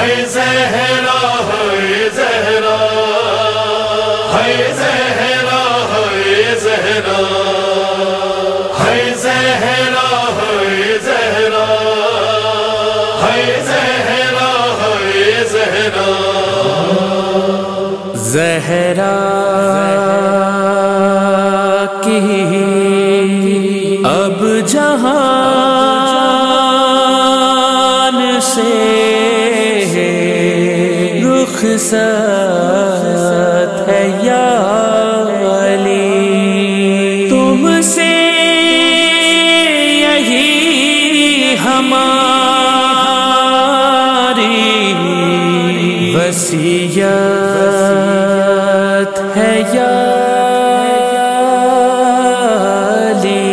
ہے زہرا ہے زہرا۔ ہے زہرا ہے زہرا۔ ہے زہرا ہے زہرا۔ ہے زہرا ہے زہرا۔ زہرا کی اب جہان رخ ہے یا علی؟ تم سے یہی ہماری وسیعت ہے یا علی؟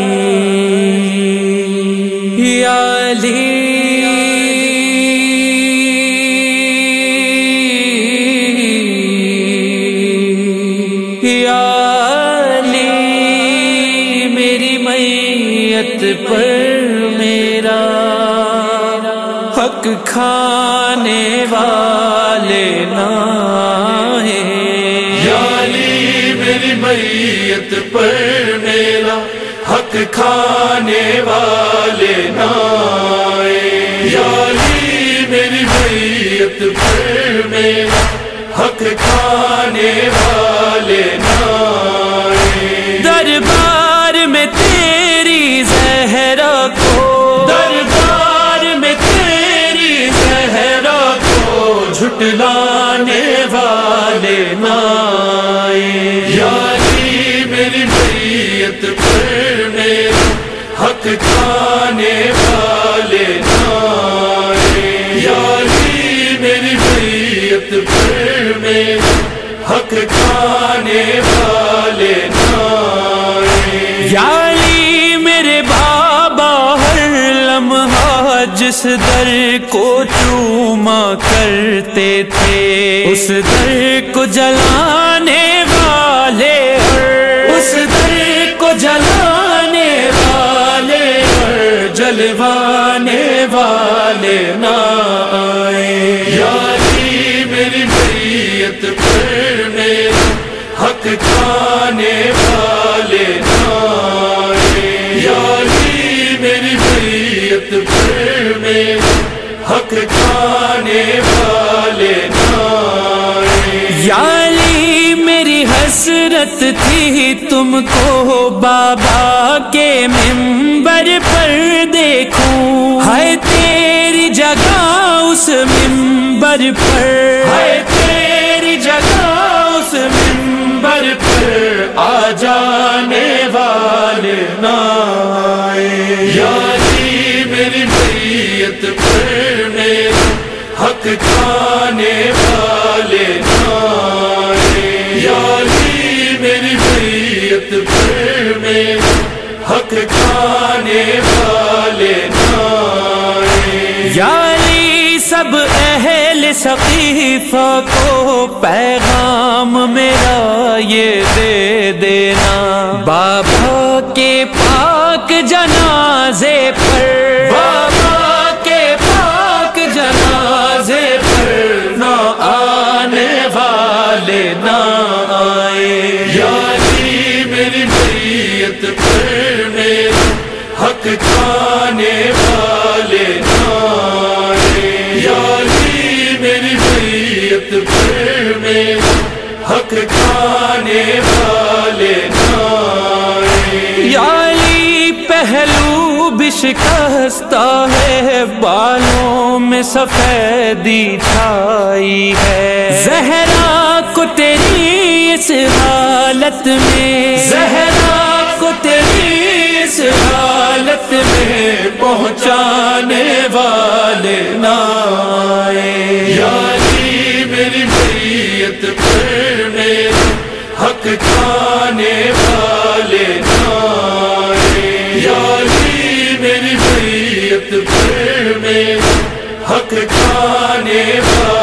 یا میت پر میرا حق کھانے والے نہ یا علی، میری میت پر میرا حق کھانے والے نائے یا میری میت پر میرا حق کھانے والے نائے حق کھانے والے نائے۔ یا علی میری میت پر میرا حق کھانے والے نائے۔ یا علی میرے بابا، ہر لمحہ جس در کو چوما کرتے تھے، اس در کو جلانے والے جلوانے والے نہ آئے۔ یا جی، میری میت پر میرا حق کھانے والے نہ آئے۔ یا جی، میری میت پر میرا حق کھانے والے نہ آئے۔ جی، میری حسرت تھی تم کو، بابا کے ممبر پر۔ اس ممبر پر۔ ہے تیری جگہ اس ممبر پر آ جانے والے نہ آئے۔ یا علی میری میت پر میرا حق کھانے والے نہ آئے۔ یا علی میری میت پر میرا حق کھانے والے علی سب اہل ثقیفہ کو پیغام میرا یہ دے دینا۔ بابا کے پاک جنازے پر۔ بابا پہلو بھی شکستہ ہے، بالوں میں سفیدی چھائی ہے۔ زہرا کو تیری اس حالت میں، زہرا کو تیری اس حالت میں پہنچانے والے نہ میری میت میں حق کھانے والا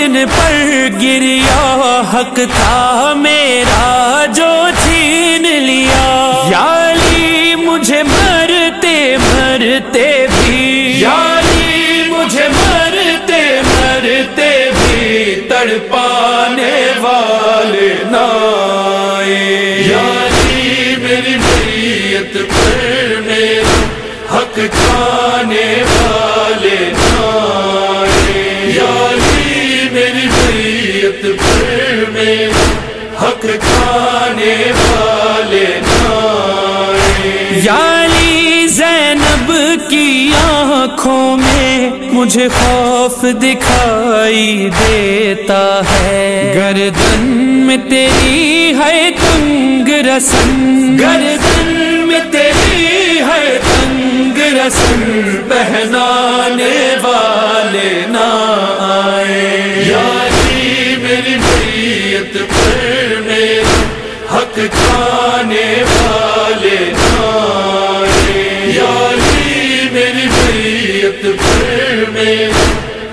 محسن پر گریا، حق تھا میرا جو چھین لیا۔ یالی مجھے مرتے مرتے بھی۔ یاری مجھے مرتے مرتے بھی۔ تڑپانے والے نائے یاری میری میت پر میرا حق کھانے پر میرا حق کھانے والے یالی زینب کی آنکھوں میں مجھے خوف دکھائی دیتا ہے۔ گردن میں تیری ہے تنگ رسن۔ گردن میں تیری ہے تنگ رسم پہنانے والے نہ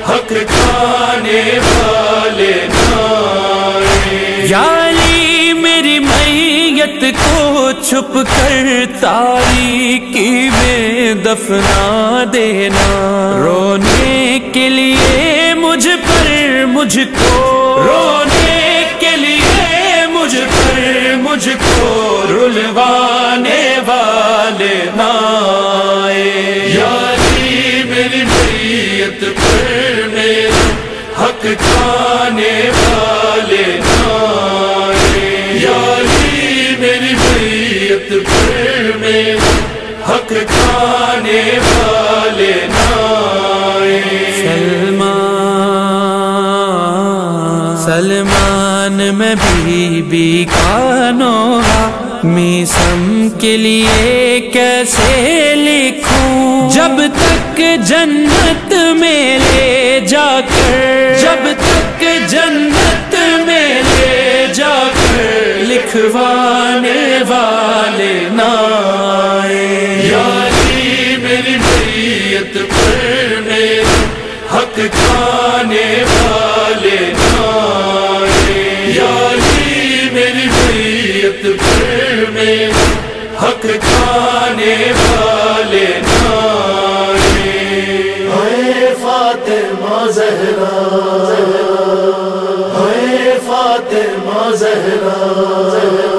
حق کھانے والے نہ آئے یالی میری میت کو چھپ کر تاریکی میں دفنا دینا۔ رونے کے لیے مجھ پر مجھ کو، رونے مجھ کو رلوانے والے نائے۔ یاری میری میت پر میرا حق کھانے والے نائے۔ یاری میری میت پر میرا حق کھانے والے نائے۔ سلمان سلمان۔ میں بی بی کا نوحہ میسم کے لیے کیسے لکھوں؟ جب تک جنت میں لے جا کر، جب تک جنت میں لے جا کر، لکھوانے والے نہ کھانے والے نانے۔ ہے فاطمہ زہرا۔ ہے فاطمہ زہرا۔